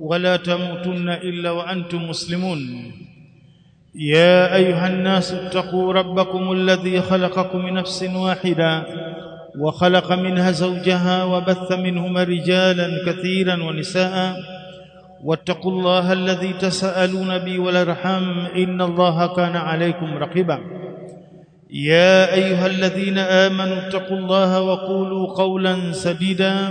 ولا تموتن إلا وأنتم مسلمون. يا أيها الناس اتقوا ربكم الذي خلقكم من نفس واحدة وخلق منها زوجها وبث منهما رجالا كثيرا ونساء. واتقوا الله الذي تساءلون به والأرحام إن الله كان عليكم رقيبا. يا أيها الذين آمنوا اتقوا الله وقولوا قولا سديدا.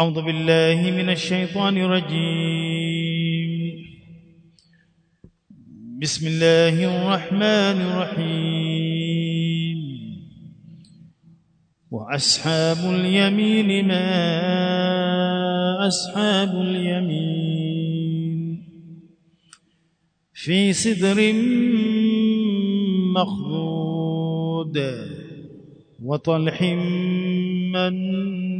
أعوذ بالله من الشيطان الرجيم. بسم الله الرحمن الرحيم. وأصحاب اليمين ما أصحاب اليمين. في سدر مخضود وطلح منضود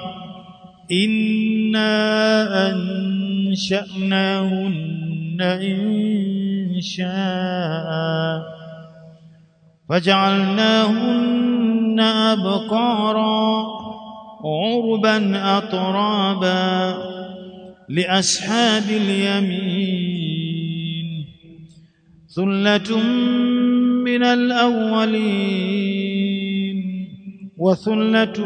إنا أنشأناهن إن شاء فجعلناهن أبقارا عربا أطرابا لأصحاب اليمين ثلة من الأولين وثلة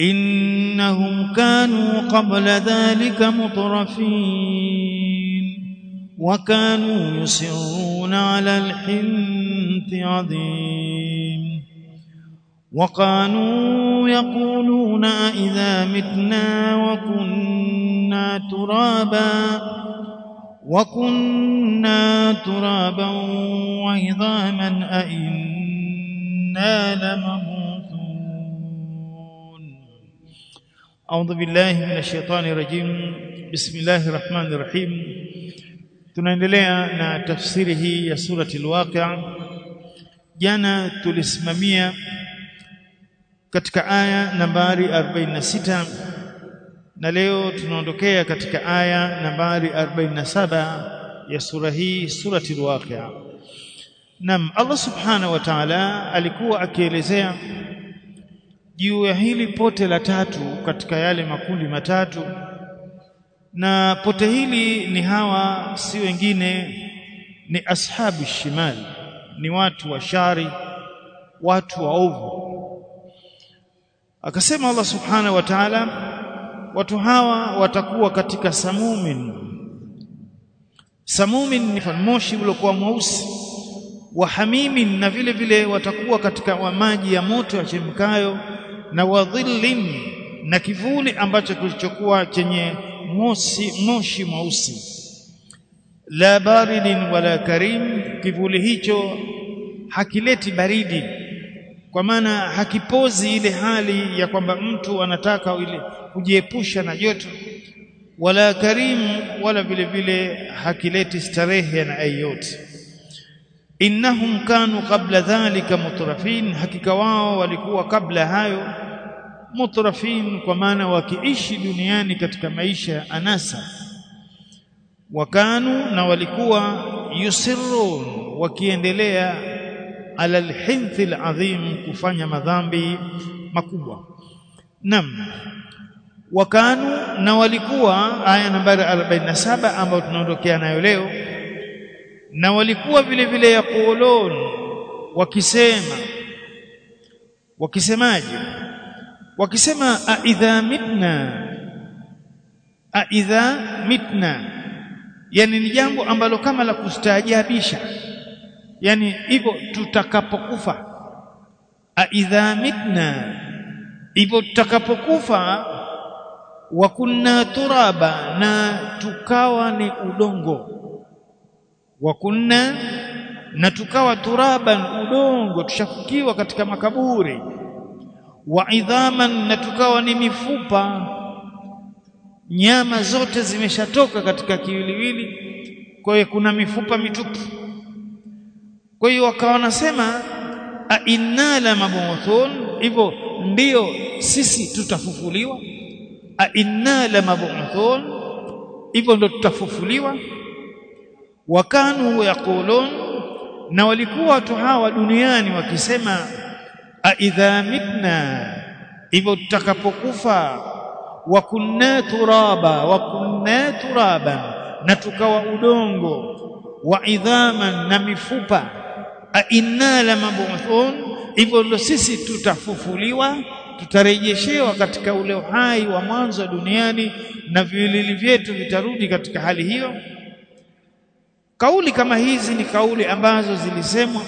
إنهم كانوا قبل ذلك مطرفين وكانوا يصرون على الحنث عظيم وكانوا يقولون إذا متنا وكنا ترابا وكنا ترابا وعظاما أئنا لمبعوثون أعوذ بالله من الشيطان الرجيم بسم الله الرحمن الرحيم tunaendelea na tafsiri hii ya surati al-Waqia jana tulisimamia katika aya nambari 46 na leo tunaondokea katika aya nambari 47 ya sura hii surati al-Waqia Naam Allah Subhanahu wa Ta'ala alikuwa akielezea juu ya hili pote la tatu katika yale makundi matatu na pote hili ni hawa si wengine ni ashabu shimali ni watu wa shari watu wa ovu. Akasema Allah subhanahu wa ta'ala watu hawa watakuwa katika samumin. Samumin ni moshi uliokuwa mweusi wa hamimin na vile vile watakuwa katika wa maji ya moto yachemkayo na wadhillin na kivuli ambacho kilichokuwa chenye mosi moshi mweusi. La baridin wala karim kivuli hicho hakileti baridi kwa maana hakipozi ile hali ya kwamba mtu anataka ile kujiepusha na joto. Wala karim wala vile vile hakileti starehe na ayote innahum kanu qabla dhalika mutrafin hakika wao walikuwa kabla hayo mutrafin kwa maana wakiishi duniani katika maisha anasa. Wakanu na walikuwa yusirrun wakiendelea ala alhinthi alazim kufanya madhambi makubwa. Nam wakanu na walikuwa aya nambari 47 ambayo tunaondokea nayo leo na walikuwa vile vile yaqulun wakisema wakisemaje? Wakisema a idha mitna a idha mitna. Yani ni jambo ambalo kama la kustaajabisha. Yani hivyo tutakapokufa. A idha mitna hivyo tutakapokufa. Wa kunna turaba na tukawa ni udongo wa kunna na tukawa turaban udongo tushafukiwa katika makaburi. Wa idhaman na tukawa ni mifupa. Nyama zote zimeshatoka katika kiwiliwili kwa hiyo kuna mifupa mitupu. Kwa hiyo wakawa wanasema a inna la mabuthun? Hivyo ndio sisi tutafufuliwa. A inna la mabuthun? Hivyo ndio tutafufuliwa wakanu yaqulun na walikuwa watu hawa duniani wakisema aidha idha mitna hivyo tutakapokufa wa kunna turaba wa kunna turaban na tukawa udongo wa idhaman na mifupa a inna la mabuthun hivyo ndo sisi tutafufuliwa tutarejeshewa katika ule uhai wa mwanzo wa duniani na viwilili vyetu vitarudi katika hali hiyo kauli kama hizi ni kauli ambazo zilisemwa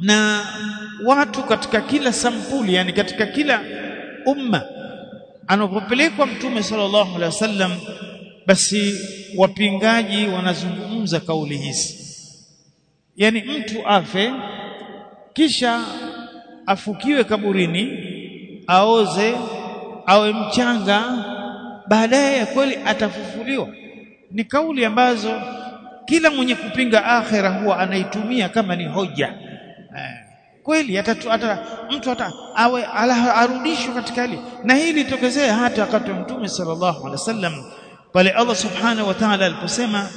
na watu katika kila sampuli yani katika kila umma. Anapopelekwa mtume sallallahu alaihi wasallam basi wapingaji wanazungumza kauli hizi. Yani mtu afe kisha afukiwe kaburini aoze awe mchanga baadaye kweli atafufuliwa. Ni kauli ambazo kila mwenye kupinga akhera huwa anaitumia kama ni hoja eh, kweli atatu, ata, mtu hata awe arudishwe katika hali na hili litokezea hata wakati wa mtume sallallahu alaihi wasallam pale Allah subhanahu wa ta'ala aliposema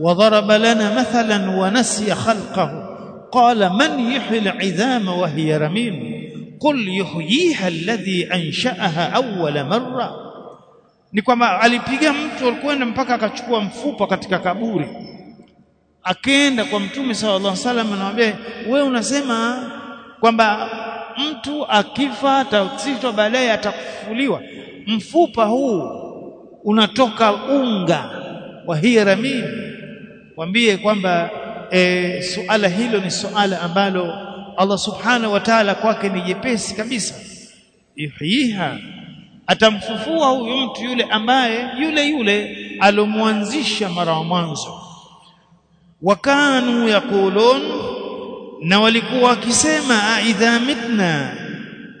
وضرب لنا مثلا ونسي خلقه قال من يحيي العظام وهي رميم قل يحييها الذي انشاها اول مره ni kwamba alipiga mtu alikwenda mpaka akachukua mfupa katika kaburi akaenda kwa mtume sallallahu alaihi wasallam anamwambia wewe unasema kwamba mtu akifa atasitwa baadaye atakufuliwa mfupa huu unatoka unga wa hiya ramim mwambie kwamba e, suala hilo ni suala ambalo Allah subhanahu wa ta'ala kwake ni jepesi kabisa. Yuhiha atamfufua huyu mtu yule ambaye yule yule alomwanzisha mara wa mwanzo wakanu yaqulun na walikuwa wakisema aidha mitna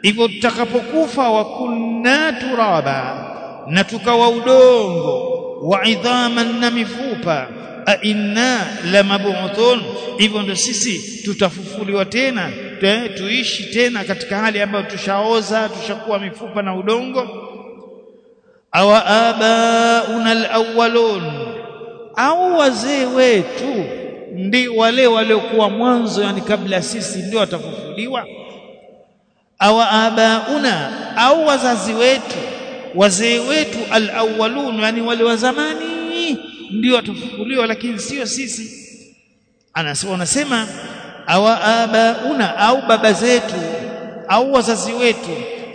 hivyo tutakapokufa wa kunna turaba na tukawa udongo wa idhaman na mifupa a inna lamabuthun hivyo ndo sisi tutafufuliwa tena Te, tuishi tena katika hali ambayo tushaoza tushakuwa mifupa na udongo. Awa abauna alawwalun au wazee wetu ndi wale waliokuwa mwanzo yani kabla sisi ndio watafufuliwa? Awa abauna au wazazi wetu? Wazee wetu alawwalun yani wale wa zamani ndio watafufuliwa lakini sio sisi. Anasema anasema awa abauna au baba zetu au wazazi wetu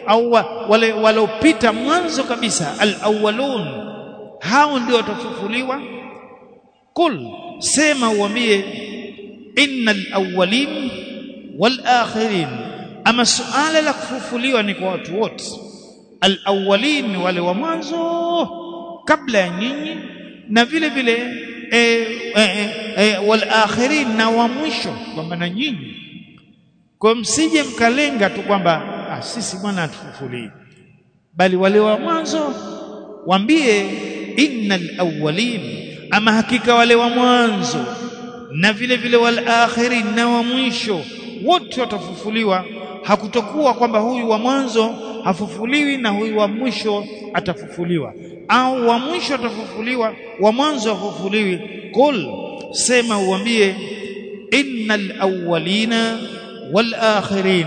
au wale waliopita mwanzo kabisa alawwalun hao ndio watafufuliwa kul sema uambie innal awwalin wal akhirin ama suala la kufufuliwa ni kwa watu wote al awwalin wale wa mwanzo kabla ya nyinyi na vile vile e, e, e, wal akhirin na wa mwisho kwamba na nyinyi kwa msije mkalenga tu kwamba ah, sisi bwana atufufulie bali wale wa mwanzo waambie innal awwalin ama hakika wale wa mwanzo na vile vile wal akhirin na wa mwisho wote watafufuliwa. Hakutokuwa kwamba huyu wa mwanzo hafufuliwi na huyu wa mwisho atafufuliwa. Au wa mwisho atafufuliwa wa mwanzo hafufuliwi. Kul sema uambie innal awwalina wal akhirin.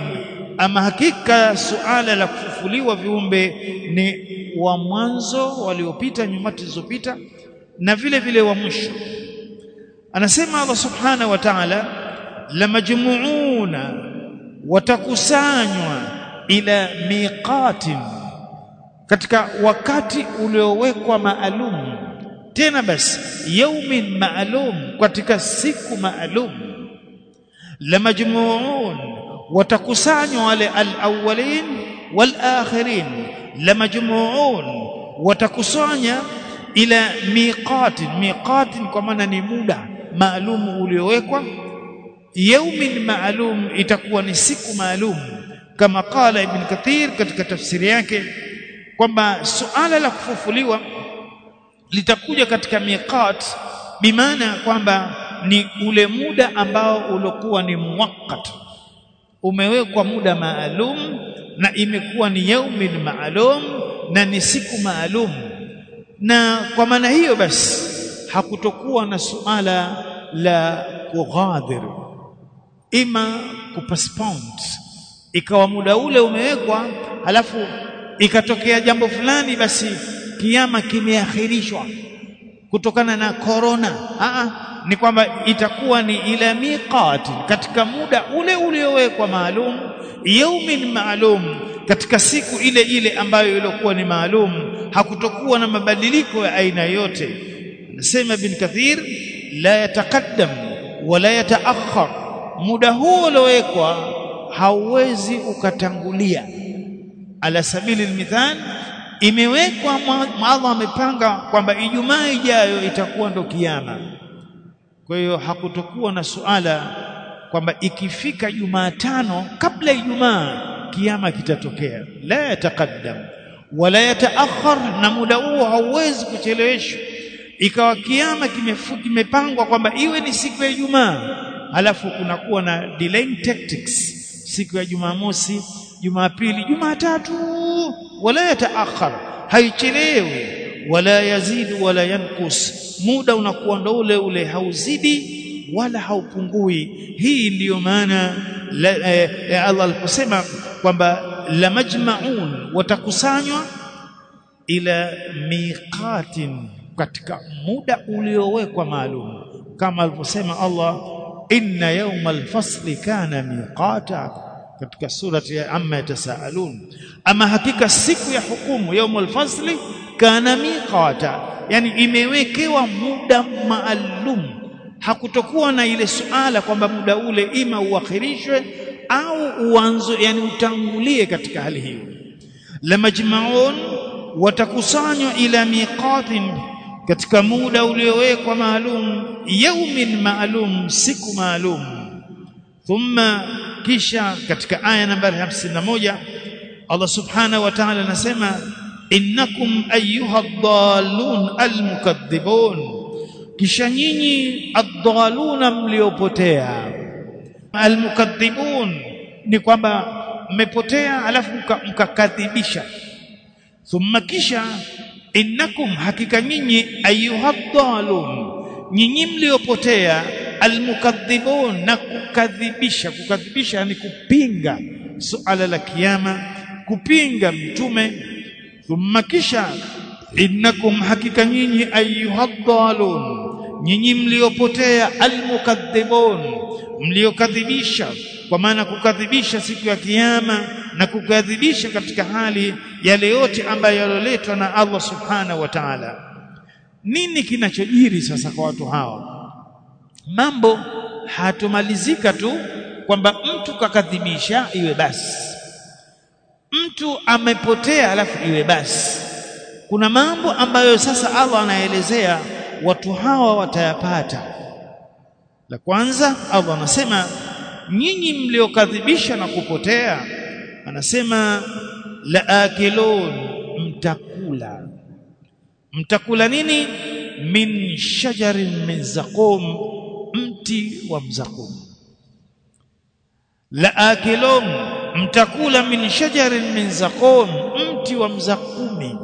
Ama hakika suala la kufufuliwa viumbe ni wa mwanzo waliopita nyumati zilizopita na vile vile wa mwisho. Anasema Allah subhanahu wa ta'ala la watakusanywa ila miqatin. Katika wakati uliowekwa maalum tena basi yaumin maalum katika siku maalum. La majmuun watakusanywa wale alawwalin walakhirin. La majmuun watakusanya ila miqatin. Miqatin kwa maana ni muda maalum uliowekwa. Yaumin maalum itakuwa ni siku maalum. Kama qala ibn kathir katika tafsiri yake kwamba suala la kufufuliwa litakuja katika miqat bimaana kwamba ni ule muda ambao uliokuwa ni muwakkat umewekwa muda maalum na imekuwa ni yaumin maalum na ni siku maalum na kwa maana hiyo basi hakutokuwa na suala la kughadir ima kupaspond ikawa muda ule umewekwa halafu ikatokea jambo fulani basi kiama kimeakhirishwa kutokana na corona. Aa, ni kwamba itakuwa ni ila miqati katika muda ule uliowekwa maalum yaumin maalum katika siku ile ile ambayo ilikuwa ni maalum hakutokuwa na mabadiliko ya aina yote anasema bin kathir la yataqaddam wala yataakhar muda huo uliowekwa hauwezi ukatangulia. Ala sabili almithal imewekwa Allah amepanga kwamba Ijumaa ijayo itakuwa ndo kiyama. Kwa hiyo hakutokuwa na suala kwamba ikifika Jumatano kabla Ijumaa kiyama kitatokea. La yataqaddam. Wala yataakhar na muda huo hauwezi kucheleweshwa. Ikawa kiama kimepangwa kwamba iwe ni siku ya Ijumaa alafu kunakuwa na delaying tactics. Siku ya Jumamosi Jumapili Jumatatu. Wala yataakhar haichelewi. Wala yazidu wala yankus muda unakuwa ndo ule ule hauzidi wala haupungui. Hii ndiyo maana eh, Allah aliposema kwamba la majma'un watakusanywa ila miqatin katika muda uliowekwa maalum. Kama alivyosema Allah inna yawmal fasli kana miqata katika surati ya amma yatasaalun ama hakika siku ya hukumu yawmal fasli kana miqata yani imewekewa muda maalum hakutokuwa na ile suala kwamba muda ule ima uakhirishwe au uanzo yani utangulie katika hali hiyo. La majmaun watakusanywa ila miqatin katika muda uliowekwa maalum yaumin maalum siku maalum. Thumma kisha katika aya nambari 51 Allah subhanahu wa ta'ala anasema innakum ayyuha ad-dallun al-mukaththibun kisha nyinyi ad-dalluna mliopotea. Al-mukaththibun ni kwamba mmepotea alafu mkakadhibisha. Thumma kisha innakum hakika nyinyi ayuha ad-dallun nyinyi mliopotea almukadhibun na kukadhibisha. Kukadhibisha ni kupinga suala la kiyama kupinga mtume. Thumma kisha innakum hakika nyinyi ayyuhadhalun nyinyi mliopotea almukadhibun mliokadhibisha. Kwa maana kukadhibisha siku ya kiyama na kukadhibisha katika hali yale yote ambayo yaloletwa na Allah subhanahu wa ta'ala. Nini kinachojiri sasa kwa watu hao mambo hatumalizika tu kwamba mtu kakadhibisha iwe basi. Mtu amepotea alafu iwe basi. Kuna mambo ambayo sasa Allah anaelezea watu hawa watayapata. La kwanza Allah anasema nyinyi mliokadhibisha na kupotea anasema la akilun mtakula. Mtakula nini? Min shajarin min zaqum mti wa mzaqum la akilun mtakula min shajarin min zaqum mti wa mzaqumi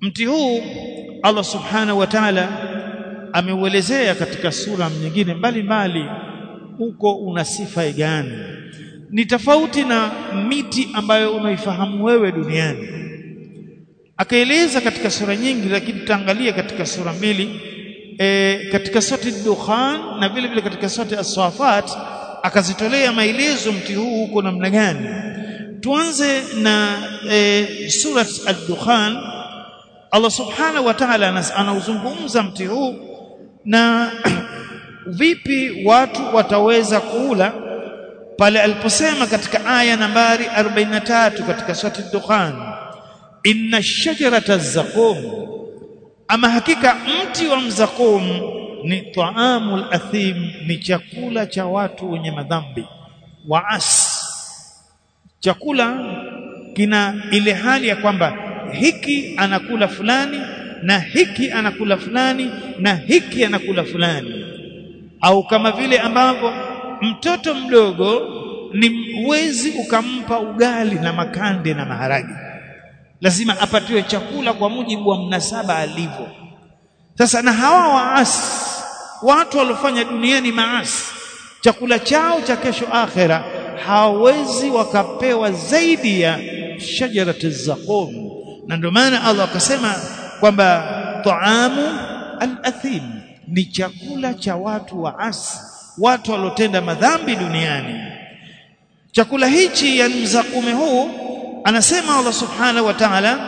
mti huu Allah subhanahu wa ta'ala ameuelezea katika sura nyingine mbalimbali huko una sifa gani. Ni tofauti na miti ambayo unaifahamu wewe duniani. Akaeleza katika sura nyingi lakini tutaangalia katika sura mbili e, katika sura dukhan na vile vile katika sura as-safat akazitolea maelezo mti huu huko namna gani. Tuanze na e, surat ad-dukhan Allah subhanahu wa ta'ala anauzungumza mti huu na vipi watu wataweza kuula pale aliposema katika aya nambari 43 katika surati ad-dukhan inna shajarata zaqum ama hakika mti wa mzaqum ni taamul athim ni chakula cha watu wenye madhambi waas chakula kina ile hali ya kwamba hiki anakula fulani na hiki anakula fulani na hiki anakula fulani. Au kama vile ambavyo mtoto mdogo ni uwezi ukampa ugali na makande na maharage. Lazima apatiwe chakula kwa mujibu wa mnasaba alivyo. Sasa na hawa waasi watu waliofanya duniani maasi chakula chao cha kesho akhera hawawezi wakapewa zaidi ya shajarati zaqum na ndio maana Allah akasema kwamba taamu al-athim ni chakula cha watu wa waasi watu waliotenda madhambi duniani. Chakula hichi ya mzakume huu anasema Allah subhanahu wa ta'ala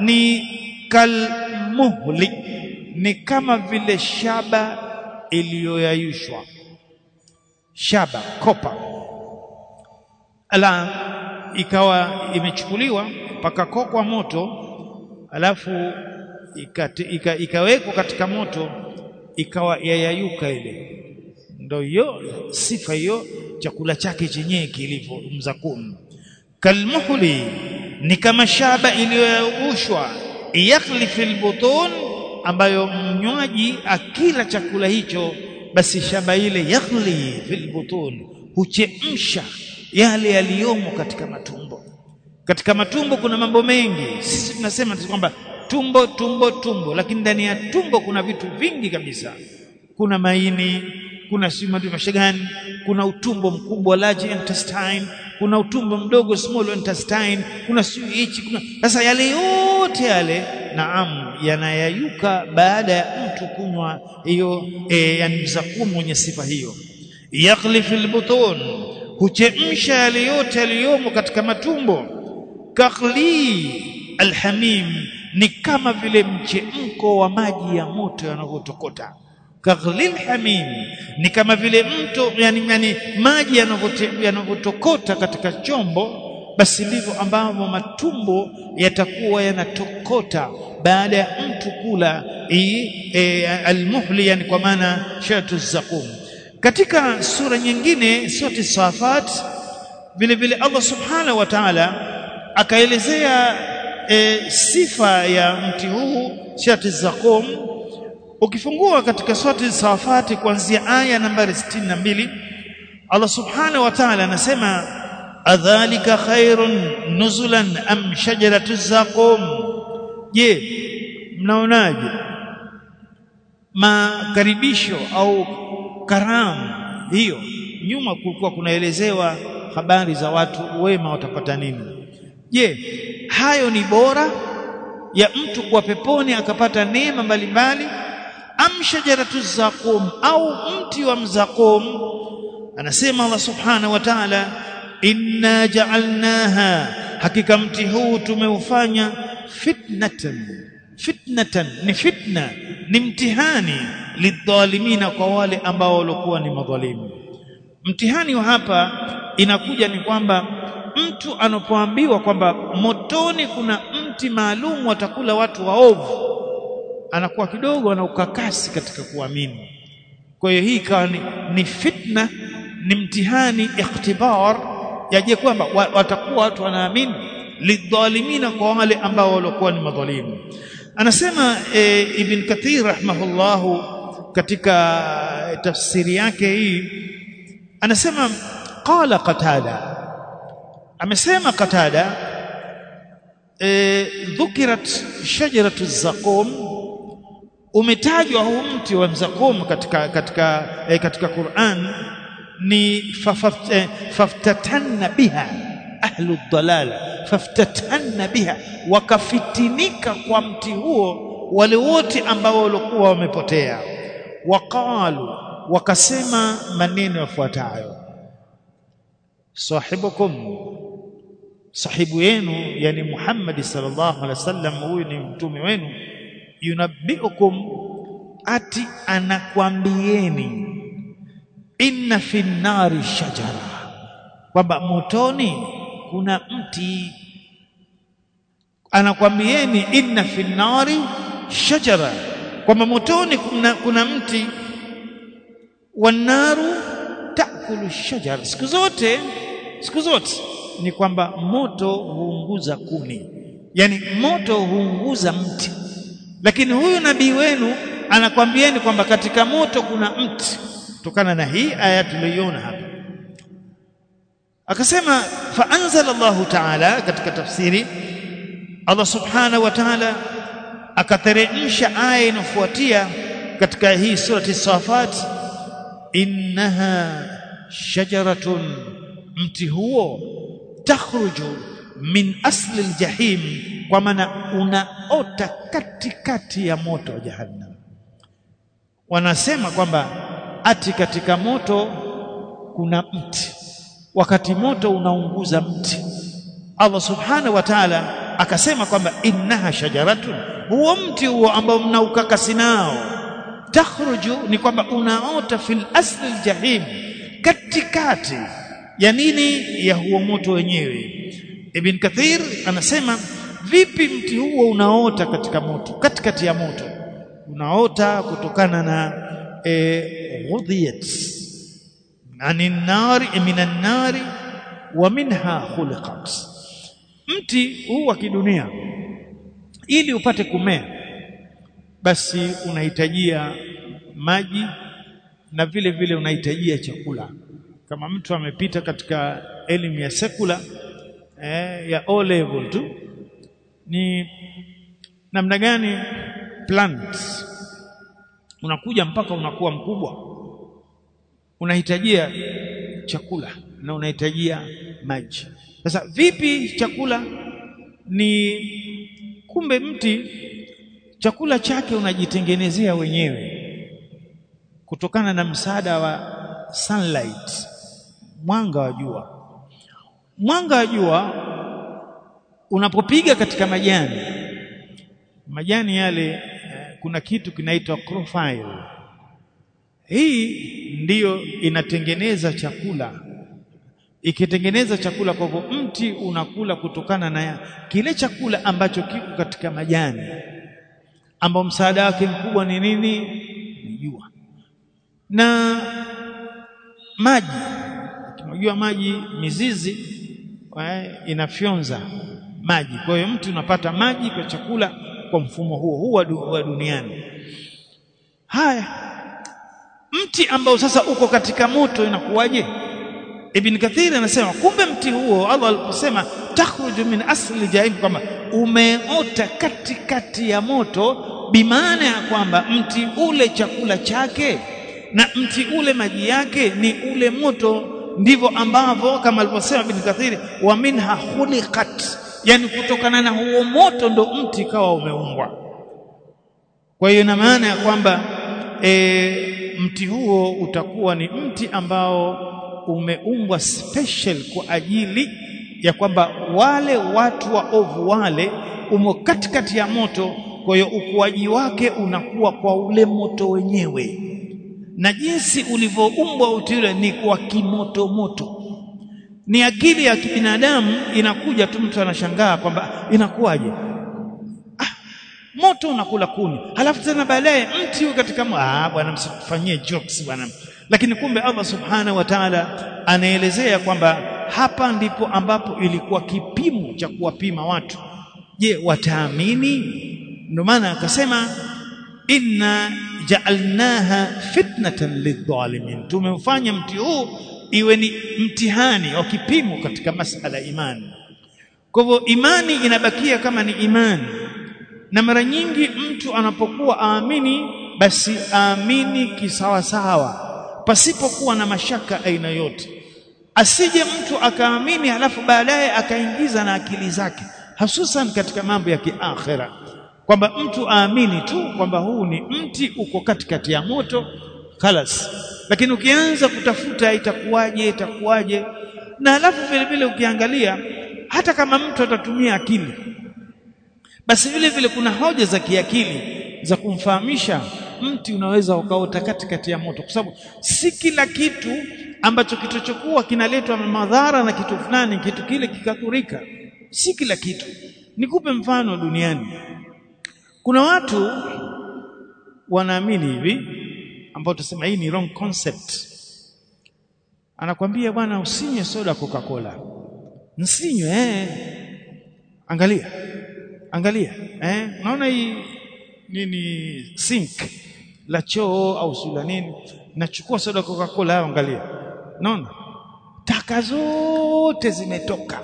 ni kalmuhli ni kama vile shaba iliyoyayushwa. Shaba kopa. Ala ikawa imechukuliwa pakakokwa moto alafu ikawekwa ika, katika moto ikawa yayayuka ile. Ndio hiyo sifa hiyo chakula chake chenyewe kilivyo mzakum. Kalmuhli ni kama shaba iliyoyaushwa yakhlifu albutun ambayo mnywaji akila chakula hicho basi shaba ile yakhli fil huchemsha yale yaliyomo katika matumbo. Katika matumbo kuna mambo mengi. Sisi tunasema kwamba tumbo tumbo tumbo. Lakini ndani ya tumbo kuna vitu vingi kabisa. Kuna maini kuna mashagani kuna utumbo mkubwa large intestine. Kuna utumbo mdogo small intestine. Kuna hichi kuna. Sasa yale yote yale naam yanayayuka baada ya mtu kunywa hiyo e, yani mzakumu mwenye sifa hiyo. Yakhlifu albutun huchemsha yale yote yaliyomo katika matumbo. Kakhli alhamim ni kama vile mchemko wa maji ya moto yanavyotokota. Kaghlil hamim ni kama vile mto yani, yani maji yanavyotokota katika chombo. Basi ndivyo ambavyo matumbo yatakuwa yanatokota baada ya mtu kula e, almuhli yani kwa maana shatu zaqum katika sura nyingine sura safat vile vile Allah subhanahu wa ta'ala akaelezea e, sifa ya mti huu shati zaqum ukifungua katika surati Safat kuanzia aya nambari 62 Allah subhanahu wa ta'ala anasema adhalika khairun nuzulan am shajaratu zaqum je mnaonaje? Makaribisho au karamu. Hiyo nyuma kulikuwa kunaelezewa habari za watu wema watapata nini. Je hayo ni bora ya mtu kuwa peponi akapata neema mbalimbali? Am shajaratu zaqum au mti wa mzaqum? Anasema Allah subhanahu wa ta'ala inna ja'alnaha. Hakika mti huu tumeufanya fitnatan. Fitnatan ni fitna ni mtihani lidhalimina kwa wale ambao walikuwa ni madhalimu. Mtihani wa hapa inakuja ni kwamba mtu anapoambiwa kwamba motoni kuna mti maalum watakula watu waovu anakuwa kidogo ana ukakasi katika kuamini. Kwa hiyo hii ikawa ni, ni fitna ni mtihani ikhtibar yaje kwamba watakuwa watu wanaamini lidhalimina kwa wale ambao walikuwa ni madhalimu anasema e, ibn kathir rahimahullahu katika tafsiri yake hii anasema qala qatada. Amesema qatada e, dhukirat shajaratu zaqum umetajwa huu mti wa mzaqum katika katika e, katika Qur'an ni faftatanna biha ahlu dhalala faftatanna biha wakafitinika kwa mti huo wale wote ambao walikuwa wamepotea. Waqalu wakasema maneno yafuatayo. Sahibukum sahibu yenu yani Muhammad sallallahu alaihi wasallam huyu ni mtume wenu yunabbiukum ati anakwambieni inna fi nari shajara kwamba motoni kuna mti. Anakwambieni inna fi nari shajara. Kwamba motoni kuna, kuna mti. Wanaru takulu shajara. Siku zote siku zote ni kwamba moto huunguza kuni. Yani moto huunguza mti. Lakini huyu nabii wenu anakwambieni kwamba katika moto kuna mti. Kutokana na hii aya tuliyoiona akasema fa anzala Allahu ta'ala katika tafsiri Allah subhanahu wa ta'ala akateremsha aya inafuatia katika hii surati Safat innaha shajaratun mti huo takhruju min asli aljahim kwa maana unaota katikati ya moto wa jahannam. Wanasema kwamba ati katika moto kuna mti wakati moto unaunguza mti. Allah subhanahu wa ta'ala akasema kwamba innaha shajaratun huo mti huo ambao mnaukakasi nao takhruju ni kwamba unaota fil asli aljahim katikati ya nini? Ya huo moto wenyewe. Ibn Kathir anasema vipi mti huo unaota katika moto katikati ya moto? Unaota kutokana na eh, anin nari minan wa minha khuliqat mti huu wa kidunia ili upate kumea basi unahitajia maji na vile vile unahitajia chakula. Kama mtu amepita katika elimu ya sekula eh, ya O level tu ni namna gani plants unakuja mpaka unakuwa mkubwa unahitajia chakula na unahitajia maji. Sasa vipi chakula? Ni kumbe mti chakula chake unajitengenezea wenyewe kutokana na msaada wa sunlight mwanga wa jua. Mwanga wa jua unapopiga katika majani majani yale kuna kitu kinaitwa chlorophyll hii ndiyo inatengeneza chakula. Ikitengeneza chakula kwa hivyo mti unakula kutokana na kile chakula ambacho kiko katika majani ambao msaada wake mkubwa ni nini? Ni jua. Na maji. Tunajua maji mizizi inafyonza maji. Kwa hiyo mti unapata maji kwa chakula kwa mfumo huo huo wa duniani. Haya mti ambao sasa uko katika moto inakuwaje? Ibn Kathir anasema kumbe mti huo Allah aliposema takhruju min asli jahim kwamba umeota katikati ya moto bimaana ya kwamba mti ule chakula chake na mti ule maji yake ni ule moto. Ndivyo ambavyo kama alivyosema Ibn Kathir wa minha khuliqat yani kutokana na huo moto ndo mti kawa umeumbwa. Kwa hiyo ina maana ya kwamba e, mti huo utakuwa ni mti ambao umeumbwa special kwa ajili ya kwamba wale watu wa ovu wale umo katikati ya moto kwa hiyo ukuaji wake unakuwa kwa ule moto wenyewe. Na jinsi ulivyoumbwa uti ule ni kwa kimoto moto ni akili ya kibinadamu inakuja tu mtu anashangaa kwamba inakuwaje moto unakula kuni. Halafu tena baadaye mti katika ah bwana msifanyie jokes bwana. Lakini kumbe Allah subhana wa ta'ala anaelezea kwamba hapa ndipo ambapo ilikuwa kipimo cha kuwapima watu. Je wataamini? Ndio maana akasema inna ja'alnaha fitnatan lidh-dhalimin. Tumemfanya mti huu iwe ni mtihani wa kipimo katika masala imani. Kwa hivyo imani inabakia kama ni imani na mara nyingi mtu anapokuwa aamini basi aamini kisawasawa pasipokuwa na mashaka aina yote. Asije mtu akaamini alafu baadaye akaingiza na akili zake hasusan katika mambo ya kiakhira kwamba mtu aamini tu kwamba huu ni mti uko katikati ya moto khalas. Lakini ukianza kutafuta itakuwaje itakuwaje? Na alafu vile vile ukiangalia hata kama mtu atatumia akili basi vile vile kuna hoja za kiakili za kumfahamisha mti unaweza ukaota katikati ya moto kwa sababu si kila kitu ambacho kitochokuwa kinaletwa madhara na kitu fulani kitu kile kikakurika, si kila kitu. Nikupe mfano duniani. Kuna watu wanaamini hivi ambao tusema hii ni wrong concept. Anakwambia bwana usinywe soda coca-cola. Nsinywe eh. Angalia angalia eh? Unaona hii nini sink la choo au sula nini? Nachukua soda coca-cola angalia. Unaona taka zote zimetoka.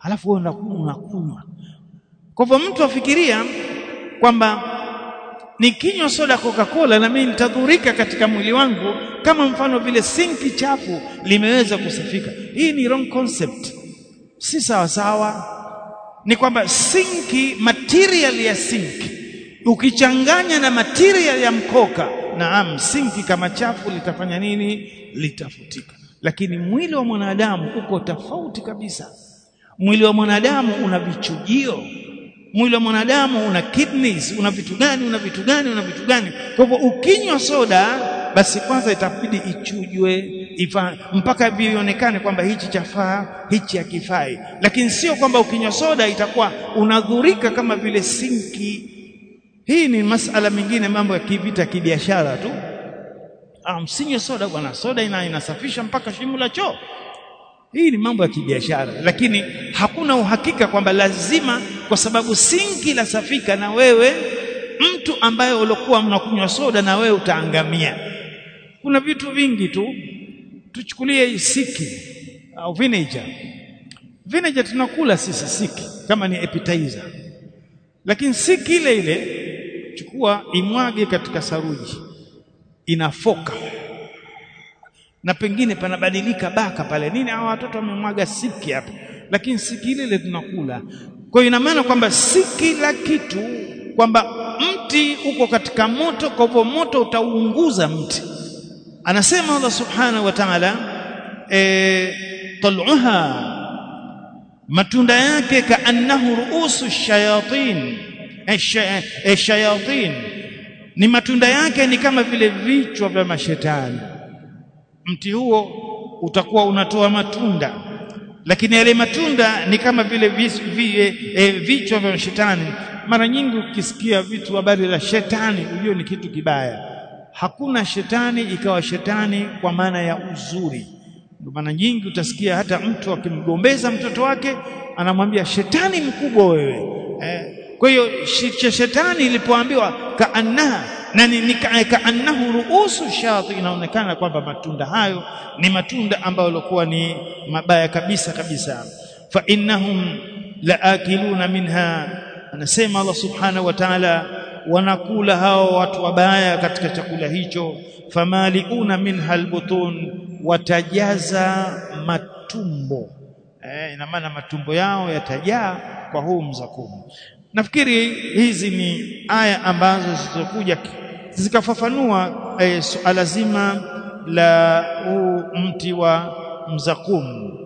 Alafu wewe unakunywa kwa hivyo mtu afikiria kwamba nikinywa soda coca-cola na mimi nitadhurika katika mwili wangu kama mfano vile sinki chafu limeweza kusafika hii ni wrong concept. Si sawa sawa ni kwamba sinki material ya sinki. Ukichanganya na material ya mkoka naam sinki kama chafu litafanya nini? Litafutika. Lakini mwili wa mwanadamu uko tofauti kabisa. Mwili wa mwanadamu una vichujio. Mwili wa mwanadamu una kidneys. Una vitu gani una vitu gani una vitu gani? Kwa hivyo ukinywa soda basi kwanza itabidi ichujwe ifa, mpaka vionekane kwamba hichi chafaa hichi hakifai. Lakini sio kwamba ukinywa soda itakuwa unadhurika kama vile sinki. Hii ni masala mengine mambo ya kivita kibiashara tu. Ah msinywe soda bwana. Soda ina inasafisha mpaka shimo la choo. Hii ni mambo ya kibiashara. Lakini hakuna uhakika kwamba lazima kwa sababu sinki la safika na wewe mtu ambaye ulikuwa mnakunywa soda na wewe utaangamia kuna vitu vingi tu. Tuchukulie siki au vinegar. Vinegar tunakula sisi siki kama ni appetizer. Lakini siki ile ile chukua imwage katika saruji. Inafoka na pengine panabadilika baka pale. Nini hawa watoto wamemwaga siki hapo lakini siki ile ile tunakula. Kwa hiyo ina maana kwamba si kila kitu kwamba mti uko katika moto kwa hivyo moto utaunguza mti anasema Allah subhanahu wa ta'ala e, tal'uha matunda yake kaannahu ruusu shayatin e, shayatin. Ni matunda yake ni kama vile vichwa vya mashetani. Mti huo utakuwa unatoa matunda lakini yale matunda ni kama vile vile e, vichwa vya shetani mara nyingi ukisikia vitu habari la shetani ujue ni kitu kibaya hakuna shetani ikawa shetani kwa maana ya uzuri. Ndio maana nyingi utasikia hata mtu akimgombeza mtoto wake anamwambia shetani mkubwa wewe. Eh, kwa hiyo shetani ilipoambiwa kaannaha na ni kaannahu ruusu shati inaonekana kwamba matunda hayo ni matunda ambayo yalikuwa ni mabaya kabisa kabisa. Fa innahum laakiluna minha anasema Allah subhanahu wa ta'ala wanakula hao watu wabaya katika chakula hicho. Famaliuna minha albutun watajaza matumbo. Eh, ina maana matumbo yao yatajaa kwa huu mzakumu. Nafikiri hizi ni aya ambazo zilizokuja zikafafanua eh, suala zima la huu mti wa mzakumu